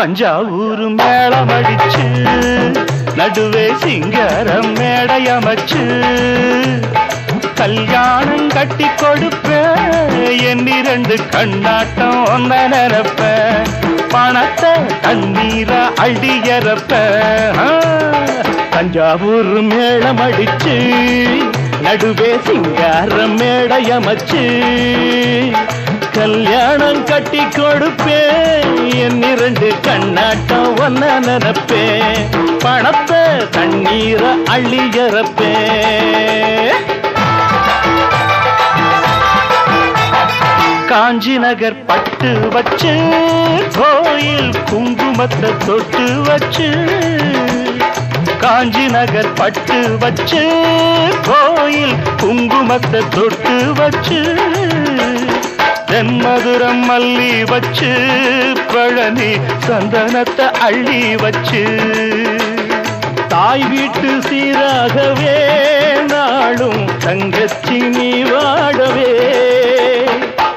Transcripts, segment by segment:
தஞ்சாவூர் மேளம் அடிச்சு நடுவே சிங்காரம் மேடையமைச்சு. கல்யாணம் கட்டி கொடுப்ப என் இரண்டு கண்ணாட்டம் ஒன்ன நினைப்பேன் பணத்தை தண்ணீர அள்ளியறப்ப தஞ்சாவூர் மேளம் அடிச்சு நடுவே சிங்காரம் மேடையமைச்சு. கல்யாணம் கட்டி கொடுப்பேன். என் இரண்டு கண்ணாட்டம் ஒன்ன நினைப்பேன். பணத்தை தண்ணீர அள்ளியறப்பேன் காஞ்சி நகர் பட்டு வச்சு கோயில் குங்குமத்தை தொட்டு வச்சு காஞ்சி நகர் பட்டு வச்சு கோயில் குங்குமத்தை தொட்டு வச்சு தென்மதுரம் மல்லி வச்சு பழனி சந்தனத்தை அள்ளி வச்சு. தாய் வீட்டு சீராகவே நாளும் தங்கச்சி நீ வாடவே.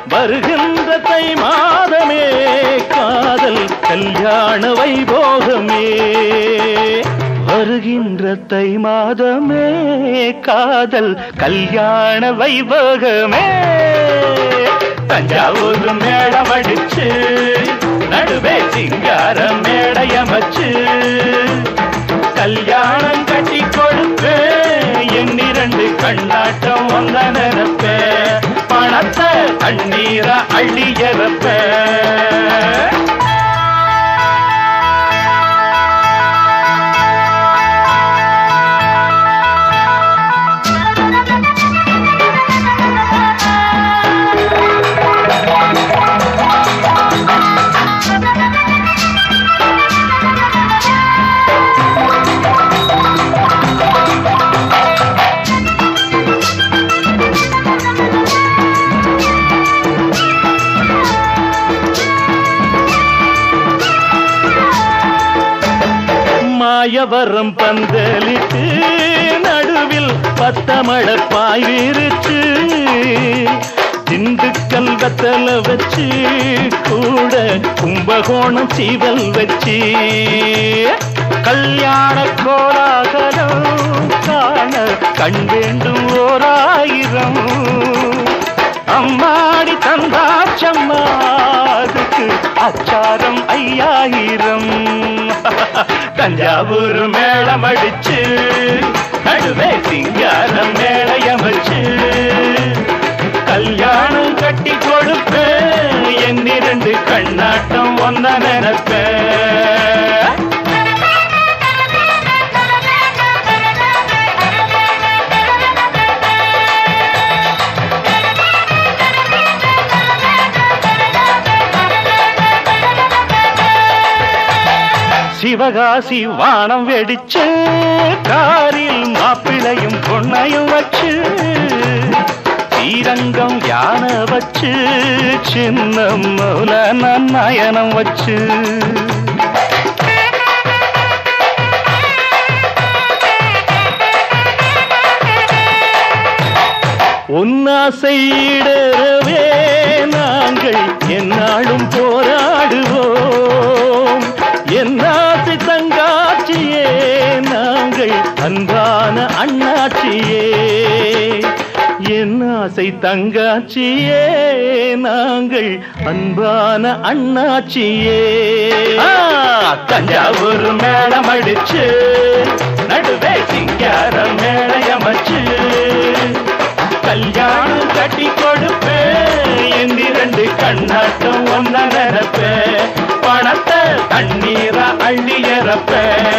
வருகின்ற தை மாதமே காதல் கல்யாண வைபோகமே. வருகின்ற தை மாதமே காதல் கல்யாண வைபோகமே. தஞ்சாவூர் மேடம் அடிச்சு நடுவே சிங்கார மேடையமைச்சு கல்யாணம் கட்டி கொடுப்பேன் என் இரண்டு கண்ணாட்டம் வந்த நினைப்பேன் பணத்தை தண்ணீர அள்ளியறப்பேன் மாயவரம் பந்தலிட்டு நடுவில் பத்தமழ பாய் திண்டுக்கல் வெத்தல வச்சு கூட கும்பகோணம் சீவல் வச்சு. கல்யாண கோலாகலம் காண கண் வேண்டும் ஓராயிரம். அம்மாடி தந்தாச்சம்மா அதுக்கு அச்சாரம் ஐயாயிரம். தஞ்சாவூர் மேளம் அடிச்சு நடுவே சிங்காரம் மேளையமைச்சு கல்யாணம் கட்டி கொடுப்பேன் என் இரண்டு கண்ணாட்டம் ஒன்ன நினைப்பேன். சிவகாசி வானம் வெடிச்சு காரில் மாப்பிளையும் பொண்ணையும் வச்சு ஸ்ரீரங்கம் யானை வச்சு சின்ன மூல நயனம் வச்சு. உன்னாசையிடவே நாங்கள் என்னாலும் போராடுவோம். என்னாசை தங்காச்சியே நாங்கள் அன்பான அண்ணாச்சியே. தஞ்சாவூர் மேளம் அடிச்சு நடுவே சிங்கார மேளையமைச்சு கல்யாணம் கட்டி கொடுப்பேன் என் இரண்டு கண்ணாட்டம் ஒன்ன நினைப்பேன் பணத்தை தண்ணீர அள்ளியறப்பேன்